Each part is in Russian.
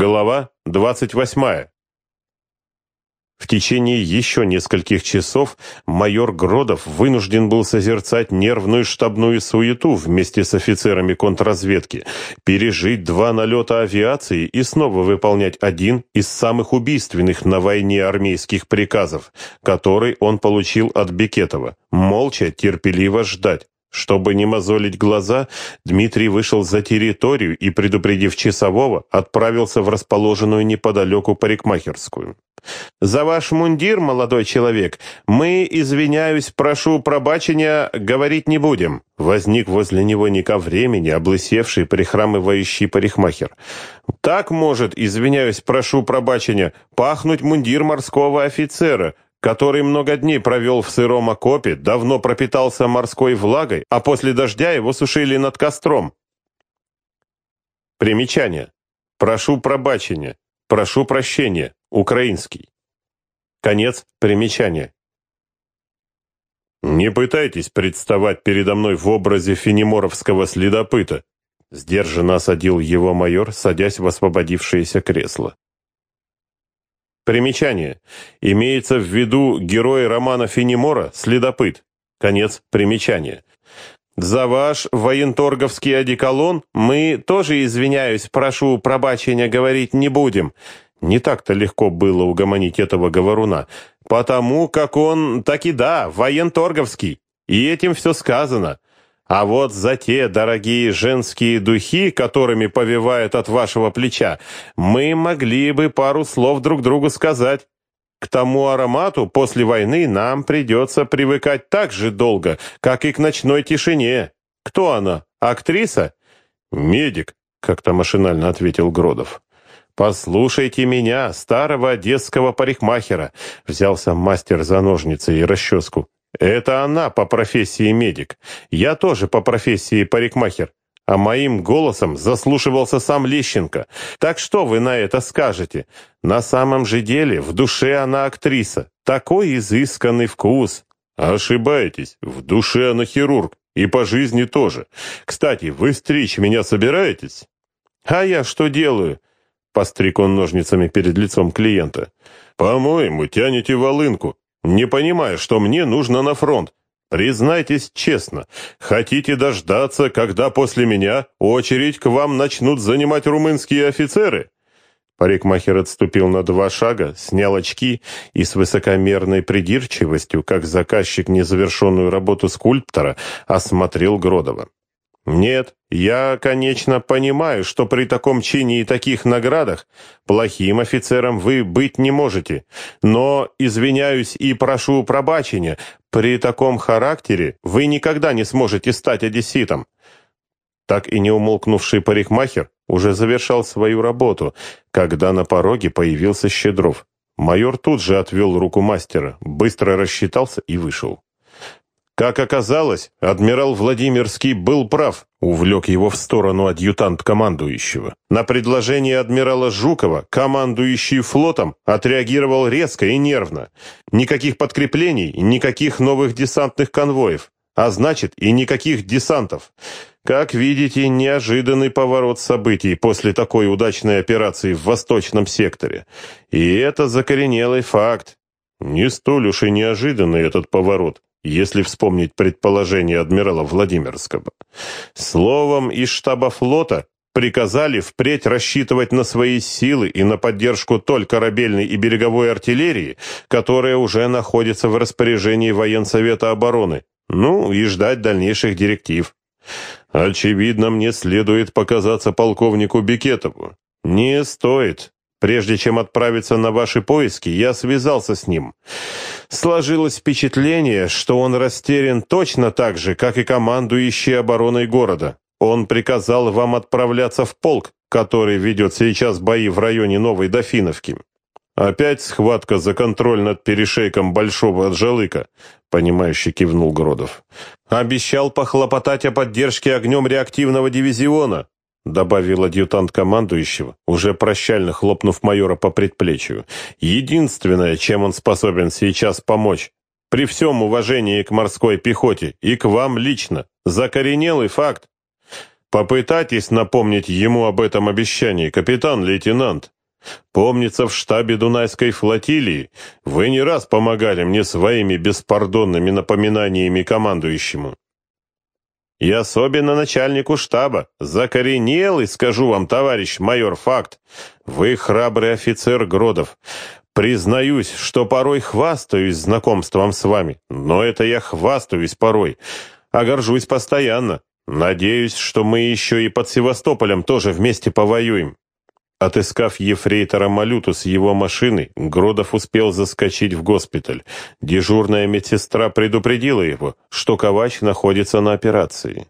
Глава 28. В течение еще нескольких часов майор Гродов вынужден был созерцать нервную штабную суету вместе с офицерами контрразведки, пережить два налета авиации и снова выполнять один из самых убийственных на войне армейских приказов, который он получил от Бекетова – молча, терпеливо ждать. Чтобы не мозолить глаза, Дмитрий вышел за территорию и, предупредив часового, отправился в расположенную неподалеку парикмахерскую. «За ваш мундир, молодой человек, мы, извиняюсь, прошу пробачения, говорить не будем». Возник возле него не ко времени, облысевший, прихрамывающий парикмахер. «Так может, извиняюсь, прошу пробачения, пахнуть мундир морского офицера, который много дней провел в сыром окопе, давно пропитался морской влагой, а после дождя его сушили над костром. Примечание. Прошу пробачения. Прошу прощения. Украинский. Конец примечания. «Не пытайтесь представать передо мной в образе фенеморовского следопыта», сдержанно осадил его майор, садясь в освободившееся кресло. Примечание. Имеется в виду герой романа Фенемора «Следопыт». Конец примечания. За ваш военторговский одеколон мы тоже, извиняюсь, прошу пробачения, говорить не будем. Не так-то легко было угомонить этого говоруна, потому как он, так и да, военторговский. И этим все сказано. А вот за те дорогие женские духи, которыми повивает от вашего плеча, мы могли бы пару слов друг другу сказать. К тому аромату после войны нам придется привыкать так же долго, как и к ночной тишине. Кто она? Актриса? Медик, как-то машинально ответил Гродов. «Послушайте меня, старого одесского парикмахера», — взялся мастер за ножницы и расческу. Это она по профессии медик. Я тоже по профессии парикмахер. А моим голосом заслушивался сам Лещенко. Так что вы на это скажете? На самом же деле в душе она актриса. Такой изысканный вкус. Ошибаетесь. В душе она хирург. И по жизни тоже. Кстати, вы стричь меня собираетесь? А я что делаю? Постриг он ножницами перед лицом клиента. По-моему, тянете волынку. Не понимаю, что мне нужно на фронт. Признайтесь честно, хотите дождаться, когда после меня очередь к вам начнут занимать румынские офицеры?» Парикмахер отступил на два шага, снял очки и с высокомерной придирчивостью, как заказчик незавершенную работу скульптора, осмотрел Гродова. Нет, я, конечно, понимаю, что при таком чине и таких наградах плохим офицером вы быть не можете, но, извиняюсь и прошу пробачения, при таком характере вы никогда не сможете стать одесситом. Так и не умолкнувший парикмахер уже завершал свою работу, когда на пороге появился Щедров. Майор тут же отвел руку мастера, быстро рассчитался и вышел. Как оказалось, адмирал Владимирский был прав, увлек его в сторону адъютант командующего. На предложение адмирала Жукова командующий флотом отреагировал резко и нервно. Никаких подкреплений, никаких новых десантных конвоев, а значит и никаких десантов. Как видите, неожиданный поворот событий после такой удачной операции в восточном секторе. И это закоренелый факт. Не столь уж и неожиданный этот поворот если вспомнить предположение адмирала Владимирского. Словом, из штаба флота приказали впредь рассчитывать на свои силы и на поддержку только корабельной и береговой артиллерии, которая уже находится в распоряжении Военсовета обороны, ну и ждать дальнейших директив. Очевидно, мне следует показаться полковнику Бекетову. Не стоит. Прежде чем отправиться на ваши поиски, я связался с ним. Сложилось впечатление, что он растерян точно так же, как и командующий обороной города. Он приказал вам отправляться в полк, который ведет сейчас бои в районе Новой Дофиновки. Опять схватка за контроль над перешейком Большого Джалыка, понимающе кивнул Гродов. Обещал похлопотать о поддержке огнем реактивного дивизиона, добавил адъютант командующего, уже прощально хлопнув майора по предплечью. Единственное, чем он способен сейчас помочь, при всем уважении к морской пехоте и к вам лично, закоренелый факт. Попытайтесь напомнить ему об этом обещании, капитан-лейтенант. Помнится, в штабе Дунайской флотилии вы не раз помогали мне своими беспардонными напоминаниями командующему. И особенно начальнику штаба. Закоренелый, скажу вам, товарищ майор, факт. Вы храбрый офицер Гродов. Признаюсь, что порой хвастаюсь знакомством с вами, но это я хвастаюсь порой, а горжусь постоянно. Надеюсь, что мы еще и под Севастополем тоже вместе повоюем. Отыскав ефрейтора Малюту с его машины, Гродов успел заскочить в госпиталь. Дежурная медсестра предупредила его, что Ковач находится на операции.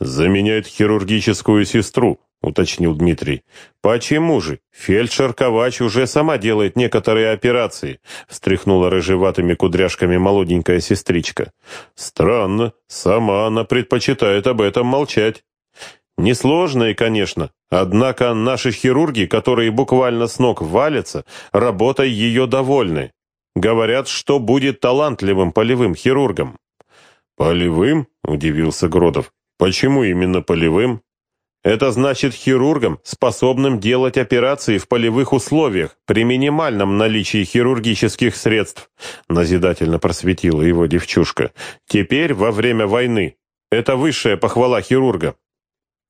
«Заменяет хирургическую сестру», — уточнил Дмитрий. «Почему же? Фельдшер Ковач уже сама делает некоторые операции», — встряхнула рыжеватыми кудряшками молоденькая сестричка. «Странно. Сама она предпочитает об этом молчать». Несложные, конечно, однако наши хирурги, которые буквально с ног валятся, работой ее довольны. Говорят, что будет талантливым полевым хирургом. «Полевым?» — удивился Гродов. «Почему именно полевым?» «Это значит хирургом, способным делать операции в полевых условиях при минимальном наличии хирургических средств», — назидательно просветила его девчушка. «Теперь, во время войны, это высшая похвала хирурга».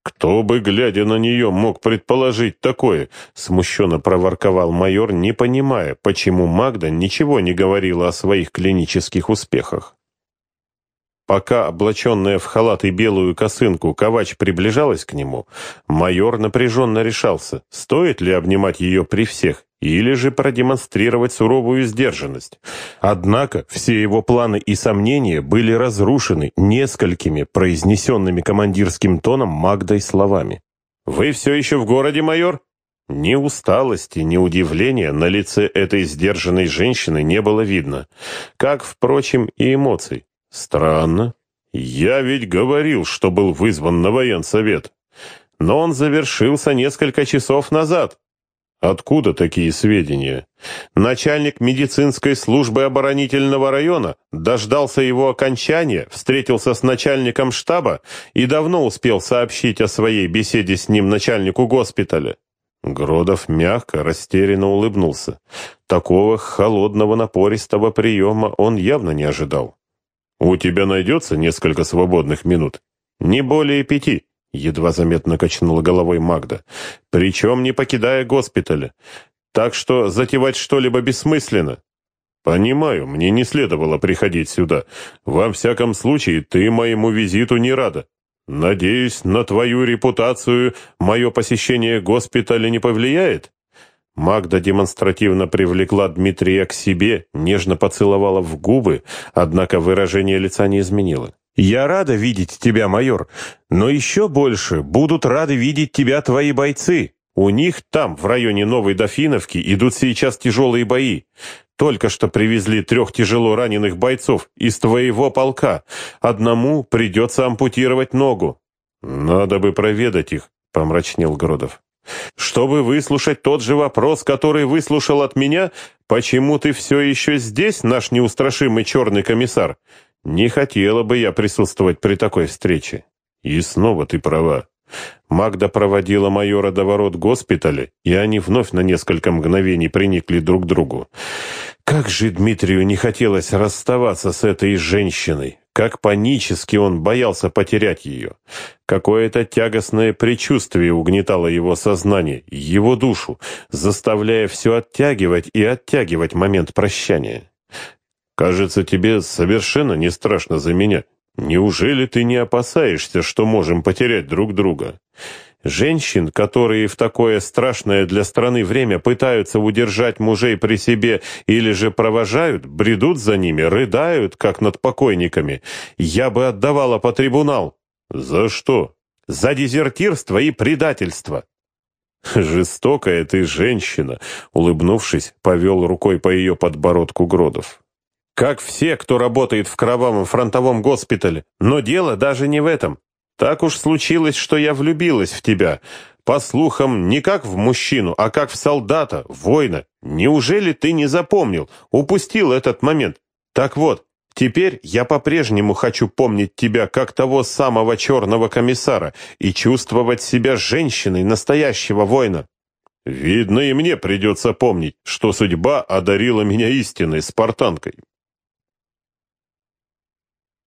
«Кто бы, глядя на нее, мог предположить такое?» — смущенно проворковал майор, не понимая, почему Магда ничего не говорила о своих клинических успехах. Пока, облаченная в халат и белую косынку, Ковач приближалась к нему, майор напряженно решался, стоит ли обнимать ее при всех, или же продемонстрировать суровую сдержанность. Однако все его планы и сомнения были разрушены несколькими произнесенными командирским тоном Магдой словами. «Вы все еще в городе, майор?» Ни усталости, ни удивления на лице этой сдержанной женщины не было видно, как, впрочем, и эмоций. Странно. Я ведь говорил, что был вызван на военсовет. Но он завершился несколько часов назад. Откуда такие сведения? Начальник медицинской службы оборонительного района дождался его окончания, встретился с начальником штаба и давно успел сообщить о своей беседе с ним начальнику госпиталя. Гродов мягко, растерянно улыбнулся. Такого холодного напористого приема он явно не ожидал. «У тебя найдется несколько свободных минут?» «Не более пяти», — едва заметно качнула головой Магда. «Причем не покидая госпиталя. Так что затевать что-либо бессмысленно». «Понимаю, мне не следовало приходить сюда. Во всяком случае, ты моему визиту не рада. Надеюсь, на твою репутацию мое посещение госпиталя не повлияет?» Магда демонстративно привлекла Дмитрия к себе, нежно поцеловала в губы, однако выражение лица не изменило. «Я рада видеть тебя, майор, но еще больше будут рады видеть тебя твои бойцы. У них там, в районе Новой Дофиновки, идут сейчас тяжелые бои. Только что привезли трех тяжело раненых бойцов из твоего полка. Одному придется ампутировать ногу». «Надо бы проведать их», — помрачнел Гродов чтобы выслушать тот же вопрос, который выслушал от меня, почему ты все еще здесь, наш неустрашимый черный комиссар? Не хотела бы я присутствовать при такой встрече. И снова ты права. Магда проводила майора до ворот госпиталя, и они вновь на несколько мгновений приникли друг к другу. Как же Дмитрию не хотелось расставаться с этой женщиной, как панически он боялся потерять ее. Какое-то тягостное предчувствие угнетало его сознание, его душу, заставляя все оттягивать и оттягивать момент прощания. «Кажется, тебе совершенно не страшно за меня. Неужели ты не опасаешься, что можем потерять друг друга?» Женщин, которые в такое страшное для страны время пытаются удержать мужей при себе или же провожают, бредут за ними, рыдают, как над покойниками, я бы отдавала по трибунал. За что? За дезертирство и предательство. «Жестокая ты женщина», — улыбнувшись, повел рукой по ее подбородку Гродов. «Как все, кто работает в кровавом фронтовом госпитале. Но дело даже не в этом. Так уж случилось, что я влюбилась в тебя. По слухам, не как в мужчину, а как в солдата, воина. Неужели ты не запомнил, упустил этот момент? Так вот, Теперь я по-прежнему хочу помнить тебя как того самого черного комиссара и чувствовать себя женщиной настоящего воина. Видно, и мне придется помнить, что судьба одарила меня истинной спартанкой.